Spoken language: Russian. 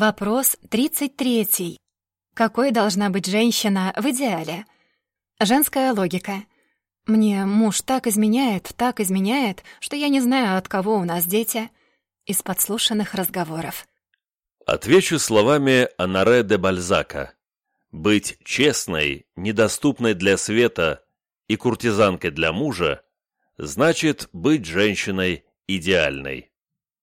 Вопрос 33. Какой должна быть женщина в идеале? Женская логика. Мне муж так изменяет, так изменяет, что я не знаю, от кого у нас дети. Из подслушанных разговоров. Отвечу словами Анаре де Бальзака. Быть честной, недоступной для света и куртизанкой для мужа значит быть женщиной идеальной.